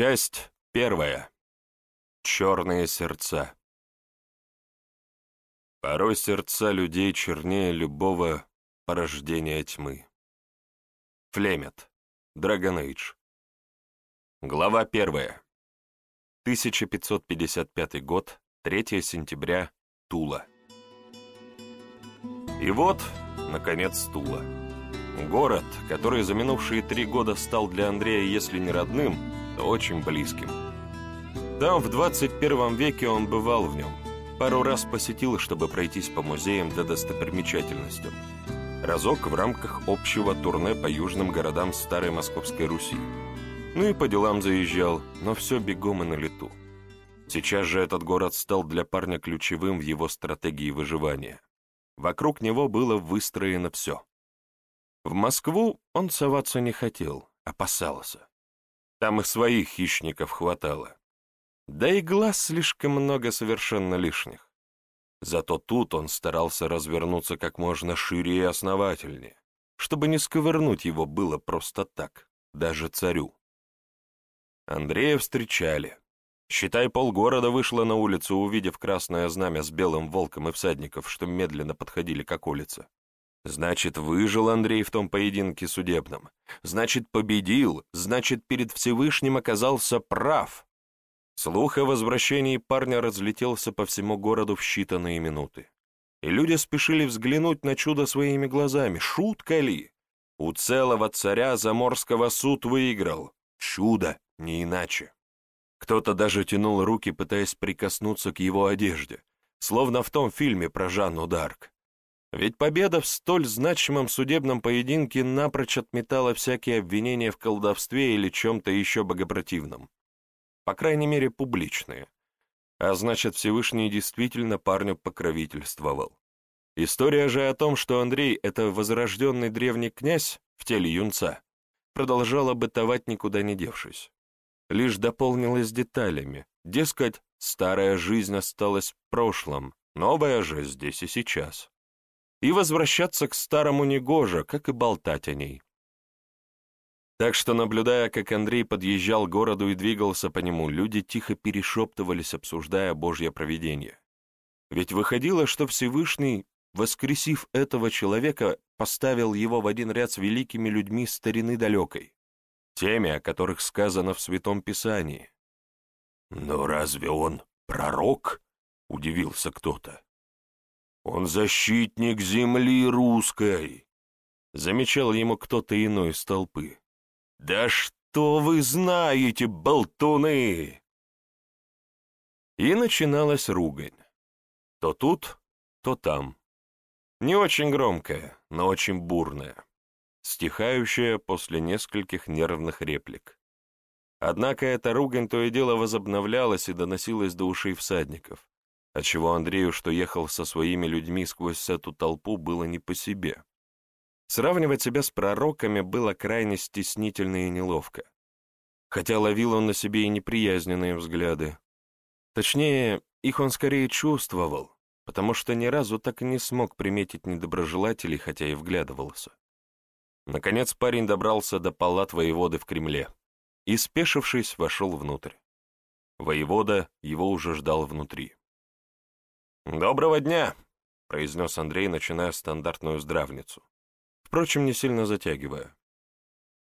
Часть первая. Черные сердца. Порой сердца людей чернее любого порождения тьмы. Флемет. Dragon Age. Глава первая. 1555 год, 3 сентября, Тула. И вот, наконец, Тула. Город, который за минувшие три года стал для Андрея, если не родным, очень близким. Там в 21 веке он бывал в нем. Пару раз посетил, чтобы пройтись по музеям да достопримечательностям. Разок в рамках общего турне по южным городам Старой Московской Руси. Ну и по делам заезжал, но все бегом и на лету. Сейчас же этот город стал для парня ключевым в его стратегии выживания. Вокруг него было выстроено все. В Москву он соваться не хотел, опасался. Там и своих хищников хватало. Да и глаз слишком много совершенно лишних. Зато тут он старался развернуться как можно шире и основательнее, чтобы не сковырнуть его было просто так, даже царю. Андрея встречали. Считай, полгорода вышло на улицу, увидев красное знамя с белым волком и всадников, что медленно подходили к околице. Значит, выжил Андрей в том поединке судебном. Значит, победил. Значит, перед Всевышним оказался прав. Слух о возвращении парня разлетелся по всему городу в считанные минуты. И люди спешили взглянуть на чудо своими глазами. Шутка ли? У целого царя Заморского суд выиграл. Чудо, не иначе. Кто-то даже тянул руки, пытаясь прикоснуться к его одежде, словно в том фильме про Жанну Дарк. Ведь победа в столь значимом судебном поединке напрочь отметала всякие обвинения в колдовстве или чем-то еще богопротивном. По крайней мере, публичные. А значит, Всевышний действительно парню покровительствовал. История же о том, что Андрей — это возрожденный древний князь в теле юнца, продолжала бытовать, никуда не девшись. Лишь дополнилась деталями, дескать, старая жизнь осталась в прошлом, новая же здесь и сейчас и возвращаться к старому негоже, как и болтать о ней. Так что, наблюдая, как Андрей подъезжал к городу и двигался по нему, люди тихо перешептывались, обсуждая Божье провидение. Ведь выходило, что Всевышний, воскресив этого человека, поставил его в один ряд с великими людьми старины далекой, теми, о которых сказано в Святом Писании. «Но разве он пророк?» — удивился кто-то. Он защитник земли русской!» Замечал ему кто-то иной из толпы. «Да что вы знаете, болтуны!» И начиналась ругань. То тут, то там. Не очень громкая, но очень бурная, стихающая после нескольких нервных реплик. Однако эта ругань то и дело возобновлялась и доносилась до ушей всадников отчего Андрею, что ехал со своими людьми сквозь эту толпу, было не по себе. Сравнивать себя с пророками было крайне стеснительно и неловко. Хотя ловил он на себе и неприязненные взгляды. Точнее, их он скорее чувствовал, потому что ни разу так и не смог приметить недоброжелателей, хотя и вглядывался. Наконец парень добрался до палат воеводы в Кремле и, спешившись, вошел внутрь. Воевода его уже ждал внутри. «Доброго дня!» — произнес Андрей, начиная стандартную здравницу. Впрочем, не сильно затягивая.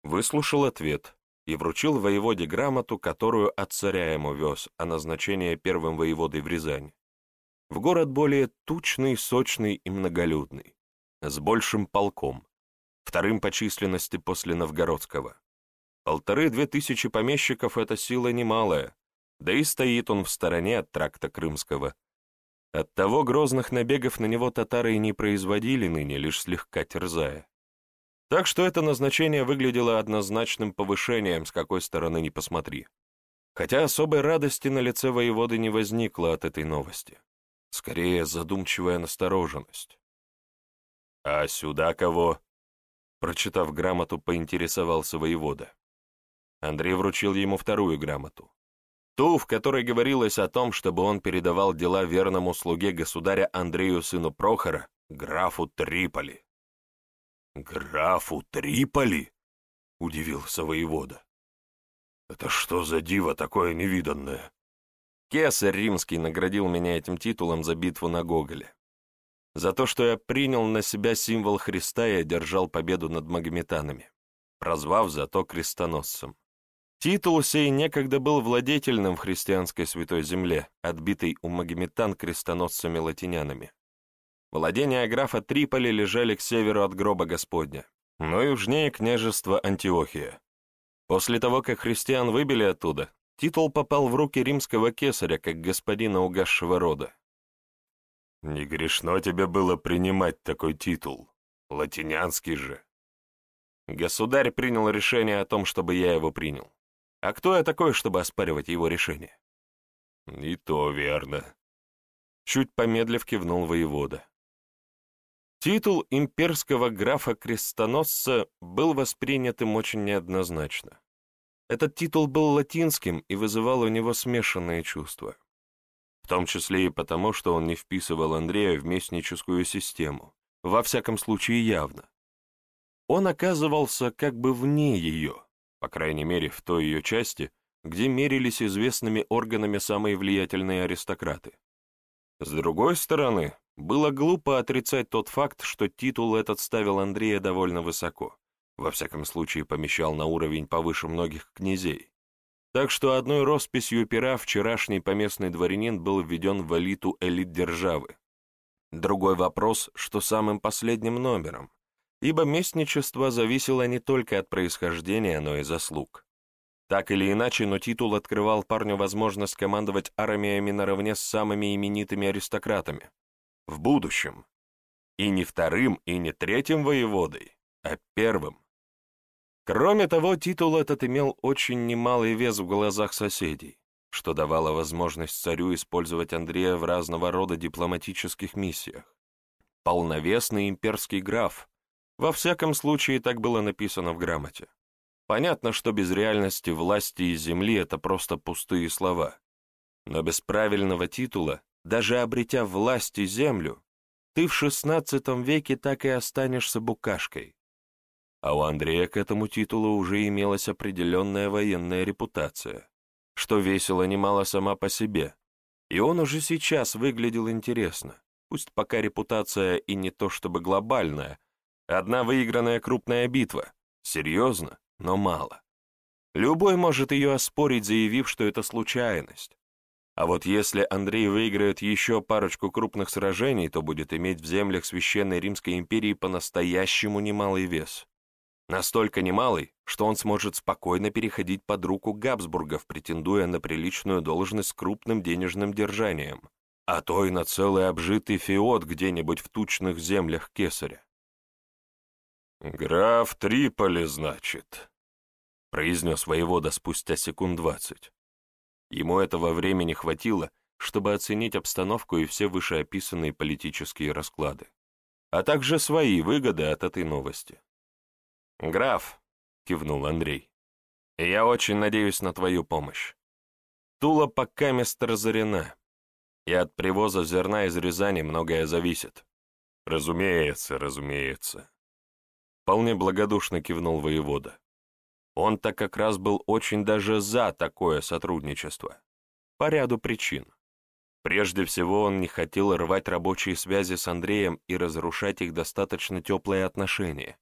Выслушал ответ и вручил воеводе грамоту, которую от царя ему вез, о назначении первым воеводой в Рязань. В город более тучный, сочный и многолюдный, с большим полком, вторым по численности после Новгородского. Полторы-две тысячи помещиков — это сила немалая, да и стоит он в стороне от тракта Крымского — Оттого грозных набегов на него татары и не производили ныне, лишь слегка терзая. Так что это назначение выглядело однозначным повышением, с какой стороны ни посмотри. Хотя особой радости на лице воеводы не возникло от этой новости. Скорее, задумчивая настороженность. «А сюда кого?» Прочитав грамоту, поинтересовался воевода. Андрей вручил ему вторую грамоту. Ту, в которой говорилось о том, чтобы он передавал дела верному слуге государя Андрею сыну Прохора, графу Триполи. «Графу Триполи?» — удивился воевода. Это что за диво такое невиданное? Кесарь римский наградил меня этим титулом за битву на Гоголе. За то, что я принял на себя символ Христа и одержал победу над магометанами, прозвав зато крестоносцем. Титул сей некогда был владетельным в христианской святой земле, отбитой у магометан крестоносцами-латинянами. Владения графа Триполи лежали к северу от гроба Господня, но южнее княжества Антиохия. После того, как христиан выбили оттуда, титул попал в руки римского кесаря, как господина угасшего рода. «Не грешно тебе было принимать такой титул, латинянский же». Государь принял решение о том, чтобы я его принял. А кто я такой, чтобы оспаривать его решение? И то верно. Чуть помедлив кивнул воевода. Титул имперского графа-крестоносца был воспринят им очень неоднозначно. Этот титул был латинским и вызывал у него смешанные чувства. В том числе и потому, что он не вписывал Андрея в местническую систему, во всяком случае явно. Он оказывался как бы вне ее, по крайней мере в той ее части, где мерились известными органами самые влиятельные аристократы. С другой стороны, было глупо отрицать тот факт, что титул этот ставил Андрея довольно высоко, во всяком случае помещал на уровень повыше многих князей. Так что одной росписью пера вчерашний поместный дворянин был введен в элиту элит державы. Другой вопрос, что самым последним номером, ибо местничество зависело не только от происхождения, но и заслуг. Так или иначе, но титул открывал парню возможность командовать армиями наравне с самыми именитыми аристократами. В будущем. И не вторым, и не третьим воеводой, а первым. Кроме того, титул этот имел очень немалый вес в глазах соседей, что давало возможность царю использовать Андрея в разного рода дипломатических миссиях. Полновесный имперский граф, во всяком случае, так было написано в грамоте. Понятно, что без реальности власти и земли это просто пустые слова. Но без правильного титула, даже обретя власть и землю, ты в XVI веке так и останешься букашкой. А у Андрея к этому титулу уже имелась определенная военная репутация, что весело немало сама по себе, и он уже сейчас выглядел интересно, пусть пока репутация и не то чтобы глобальная, Одна выигранная крупная битва. Серьезно, но мало. Любой может ее оспорить, заявив, что это случайность. А вот если Андрей выиграет еще парочку крупных сражений, то будет иметь в землях Священной Римской империи по-настоящему немалый вес. Настолько немалый, что он сможет спокойно переходить под руку Габсбургов, претендуя на приличную должность с крупным денежным держанием, а то и на целый обжитый феод где-нибудь в тучных землях Кесаря. «Граф Триполи, значит», — произнес воевода спустя секунд двадцать. Ему этого времени хватило, чтобы оценить обстановку и все вышеописанные политические расклады, а также свои выгоды от этой новости. «Граф», — кивнул Андрей, — «я очень надеюсь на твою помощь. Тула пока место разорена, и от привоза зерна из Рязани многое зависит». «Разумеется, разумеется», Вполне благодушно кивнул воевода. Он-то как раз был очень даже за такое сотрудничество. По ряду причин. Прежде всего, он не хотел рвать рабочие связи с Андреем и разрушать их достаточно теплые отношения.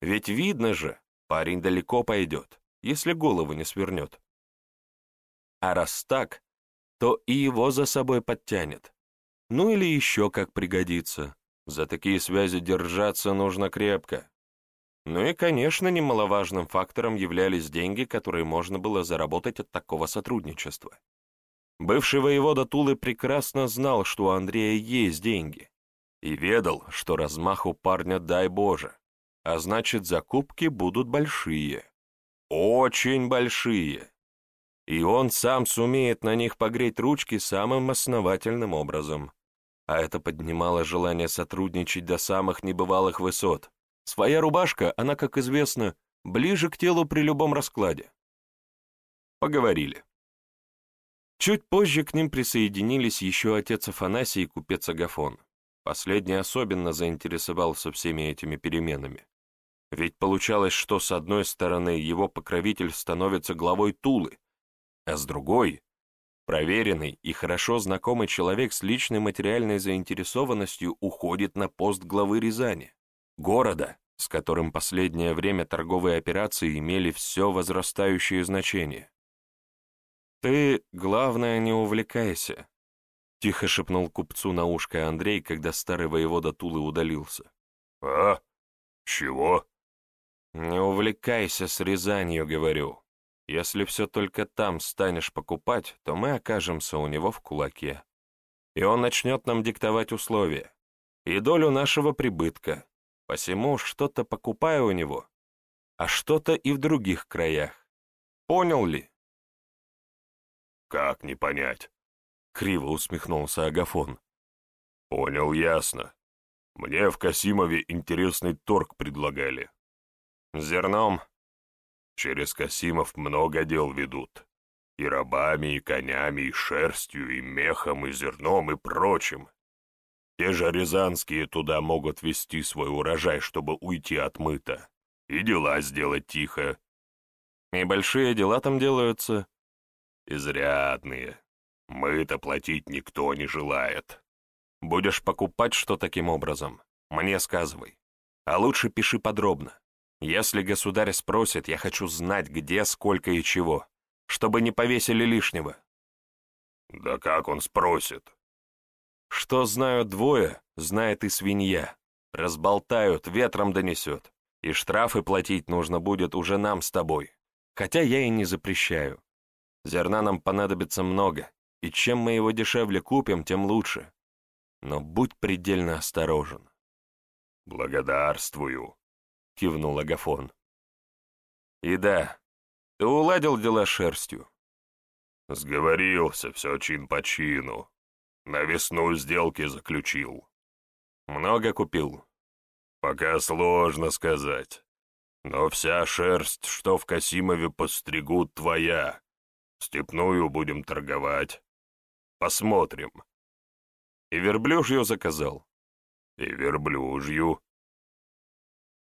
Ведь видно же, парень далеко пойдет, если голову не свернет. А раз так, то и его за собой подтянет. Ну или еще как пригодится. За такие связи держаться нужно крепко. Ну и, конечно, немаловажным фактором являлись деньги, которые можно было заработать от такого сотрудничества. Бывший воевода Тулы прекрасно знал, что у Андрея есть деньги, и ведал, что размах у парня дай Боже, а значит, закупки будут большие. Очень большие. И он сам сумеет на них погреть ручки самым основательным образом. А это поднимало желание сотрудничать до самых небывалых высот. Своя рубашка, она, как известно, ближе к телу при любом раскладе. Поговорили. Чуть позже к ним присоединились еще отец Афанасий и купец Агафон. Последний особенно заинтересовался всеми этими переменами. Ведь получалось, что с одной стороны его покровитель становится главой Тулы, а с другой — проверенный и хорошо знакомый человек с личной материальной заинтересованностью уходит на пост главы Рязани, города, с которым последнее время торговые операции имели все возрастающее значение. «Ты, главное, не увлекайся», — тихо шепнул купцу на ушко Андрей, когда старый воевода Тулы удалился. «А? Чего?» «Не увлекайся с Рязанью, говорю. Если все только там станешь покупать, то мы окажемся у него в кулаке. И он начнет нам диктовать условия. И долю нашего прибытка. Посему что-то покупаю у него, а что-то и в других краях. Понял ли?» «Как не понять?» — криво усмехнулся Агафон. «Понял, ясно. Мне в Касимове интересный торг предлагали. Зерном. Через Касимов много дел ведут. И рабами, и конями, и шерстью, и мехом, и зерном, и прочим. Те же рязанские туда могут везти свой урожай, чтобы уйти от мыта. И дела сделать тихо. И большие дела там делаются. Изрядные. Мы-то платить никто не желает. Будешь покупать что таким образом? Мне сказывай. А лучше пиши подробно. Если государь спросит, я хочу знать, где, сколько и чего, чтобы не повесили лишнего. Да как он спросит? Что знают двое, знает и свинья. Разболтают, ветром донесет. И штрафы платить нужно будет уже нам с тобой. Хотя я и не запрещаю. Зерна нам понадобится много, и чем мы его дешевле купим, тем лучше. Но будь предельно осторожен. Благодарствую кивнул Агафон. «И да, ты уладил дела шерстью?» «Сговорился, все чин по чину. На весну сделки заключил». «Много купил?» «Пока сложно сказать. Но вся шерсть, что в Касимове постригут, твоя. Степную будем торговать. Посмотрим». «И верблюжью заказал?» «И верблюжью»,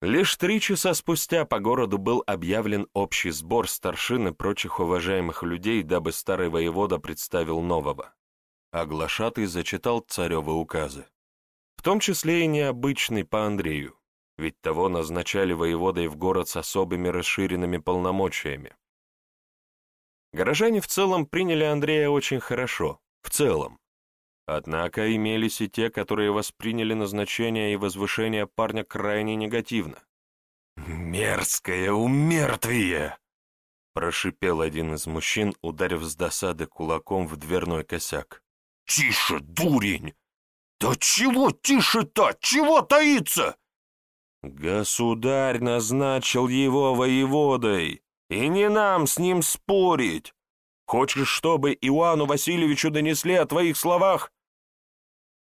Лишь три часа спустя по городу был объявлен общий сбор старшин и прочих уважаемых людей, дабы старый воевода представил нового. А глашатый зачитал царевы указы. В том числе и необычный по Андрею, ведь того назначали воеводой в город с особыми расширенными полномочиями. Горожане в целом приняли Андрея очень хорошо, в целом. Однако имелись и те, которые восприняли назначение и возвышение парня крайне негативно. «Мерзкое умертвие!» — прошипел один из мужчин, ударив с досады кулаком в дверной косяк. «Тише, дурень! Да чего тише-то? Чего таится?» «Государь назначил его воеводой, и не нам с ним спорить. Хочешь, чтобы Иоанну Васильевичу донесли о твоих словах?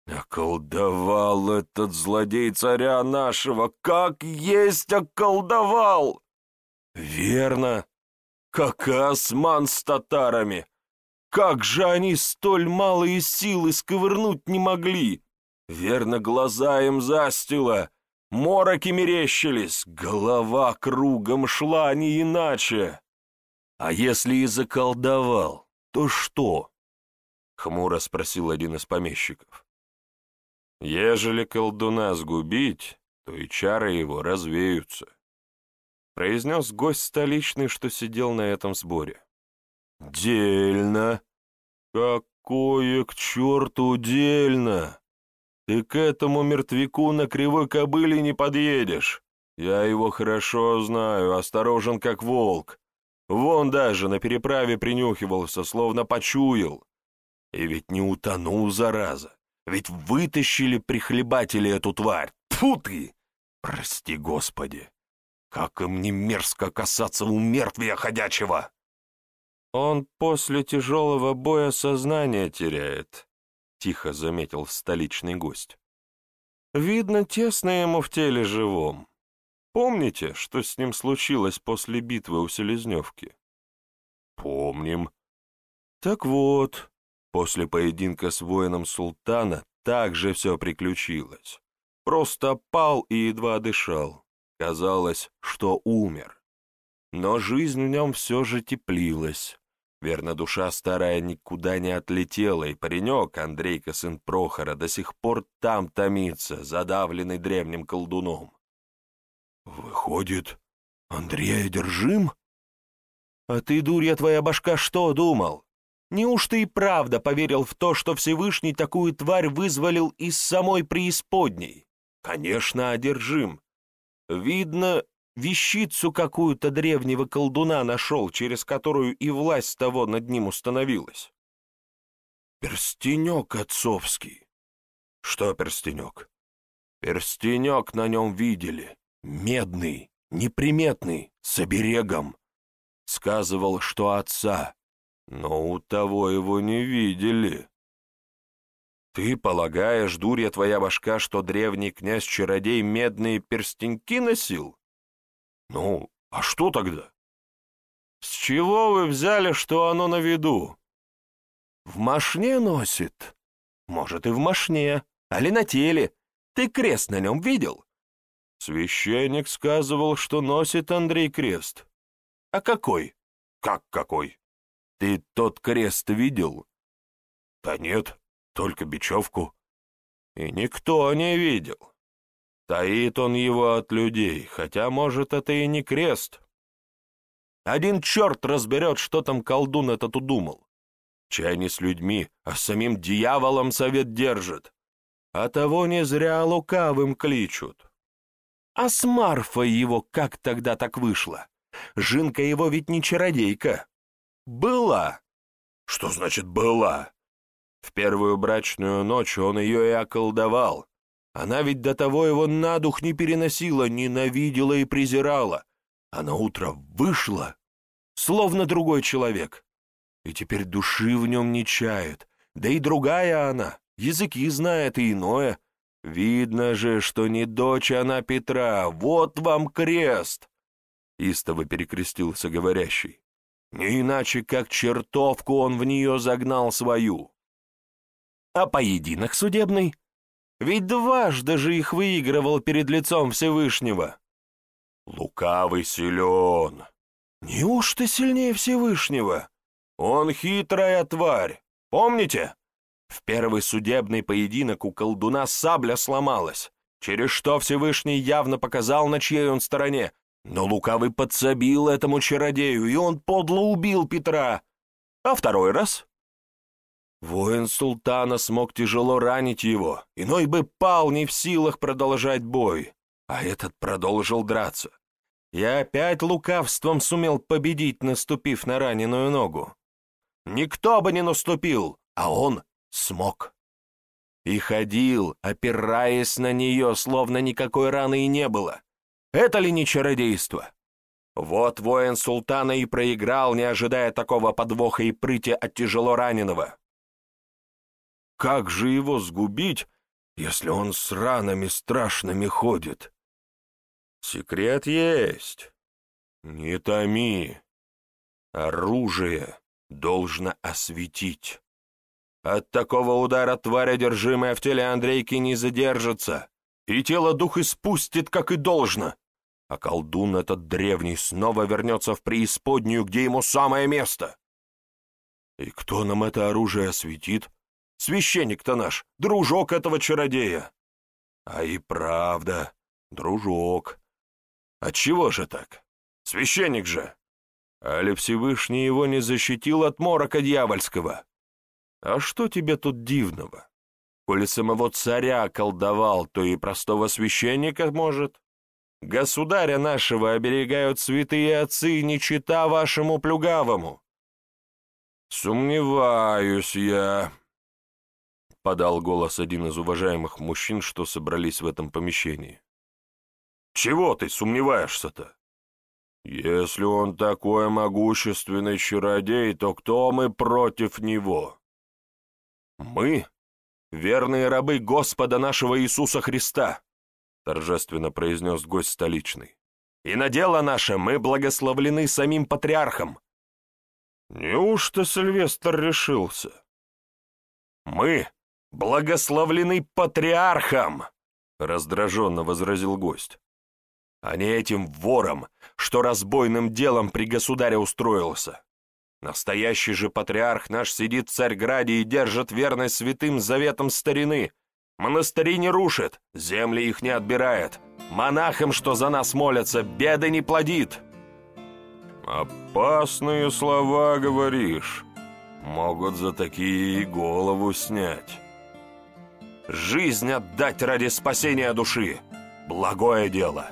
Околдовал этот злодей царя нашего, как есть околдовал! Верно, как осман с татарами. Как же они столь малые силы сковырнуть не могли? Верно, глаза им застило, мороки мерещились, голова кругом шла не иначе. А если и заколдовал, то что? Хмуро спросил один из помещиков. Ежели колдуна сгубить, то и чары его развеются», — произнес гость столичный, что сидел на этом сборе. «Дельно! Какое к черту дельно! Ты к этому мертвяку на кривой кобыле не подъедешь. Я его хорошо знаю, осторожен как волк. Вон даже на переправе принюхивался, словно почуял. И ведь не утонул, зараза. Ведь вытащили прихлебатели эту тварь. Тьфу ты! Прости, Господи! Как им не мерзко касаться у мертвия ходячего! Он после тяжелого боя сознание теряет, — тихо заметил столичный гость. Видно, тесно ему в теле живом. Помните, что с ним случилось после битвы у Селезневки? Помним. Так вот, После поединка с воином султана также все приключилось. Просто пал и едва дышал. Казалось, что умер. Но жизнь в нем все же теплилась. Верно, душа старая никуда не отлетела, и паренек, Андрейка, сын Прохора, до сих пор там томится, задавленный древним колдуном. «Выходит, Андрей одержим?» «А ты, дурья твоя башка, что думал? Неужто и правда поверил в то, что Всевышний такую тварь вызволил из самой преисподней? Конечно, одержим. Видно, вещицу какую-то древнего колдуна нашел, через которую и власть того над ним установилась. Перстенек отцовский. Что перстенек? Перстенек на нем видели. Медный, неприметный, с оберегом. Сказывал, что отца, но у того его не видели. Ты полагаешь, дурья твоя башка, что древний князь-чародей медные перстеньки носил? Ну, а что тогда? С чего вы взяли, что оно на виду? В машне носит? Может, и в машне, али на теле. Ты крест на нем видел? Священник сказывал, что носит Андрей крест. А какой? Как какой? Ты тот крест видел? Да нет, только бечевку. И никто не видел. Таит он его от людей, хотя, может, это и не крест. Один черт разберет, что там колдун этот удумал. Чай не с людьми, а с самим дьяволом совет держит. А того не зря лукавым кличут. А с Марфой его как тогда так вышло? Жинка его ведь не чародейка. Была. Что значит «была»? В первую брачную ночь он ее и околдовал, она ведь до того его на дух не переносила, ненавидела и презирала. А на утро вышла, словно другой человек. И теперь души в нем не чает. Да и другая она, языки знает и иное. Видно же, что не дочь она Петра, вот вам крест!» Истово перекрестился говорящий. «Не иначе, как чертовку он в нее загнал свою». «А поединок судебный?» Ведь дважды же их выигрывал перед лицом Всевышнего. Лукавый силен. Неужто сильнее Всевышнего? Он хитрая тварь. Помните? В первый судебный поединок у колдуна сабля сломалась, через что Всевышний явно показал, на чьей он стороне. Но Лукавый подсобил этому чародею, и он подло убил Петра. А второй раз? Воин султана смог тяжело ранить его, иной бы пал не в силах продолжать бой, а этот продолжил драться. И опять лукавством сумел победить, наступив на раненую ногу. Никто бы не наступил, а он смог. И ходил, опираясь на нее, словно никакой раны и не было. Это ли не чародейство? Вот воин султана и проиграл, не ожидая такого подвоха и прыти от тяжело раненого. Как же его сгубить, если он с ранами страшными ходит? Секрет есть. Не томи. Оружие должно осветить. От такого удара тварь, одержимая в теле Андрейки, не задержится, и тело дух испустит, как и должно. А колдун этот древний снова вернется в преисподнюю, где ему самое место. И кто нам это оружие осветит? Священник-то наш, дружок этого чародея. А и правда, дружок. Отчего же так? Священник же. Али Всевышний его не защитил от морока дьявольского? А что тебе тут дивного? Коли самого царя колдовал, то и простого священника может. Государя нашего оберегают святые отцы, не чита вашему плюгавому. Сомневаюсь я, подал голос один из уважаемых мужчин, что собрались в этом помещении. «Чего ты сомневаешься-то? Если он такой могущественный чародей, то кто мы против него?» «Мы — верные рабы Господа нашего Иисуса Христа», — торжественно произнес гость столичный. «И на дело наше мы благословлены самим патриархом». «Неужто Сильвестр решился?» «Мы благословлены патриархом!» — раздраженно возразил гость. а не этим вором, что разбойным делом при государе устроился. Настоящий же патриарх наш сидит в Царьграде и держит верность святым заветам старины. Монастыри не рушит, земли их не отбирает, монахам, что за нас молятся, беды не плодит. Опасные слова говоришь. Могут за такие и голову снять. Жизнь отдать ради спасения души. Благое дело.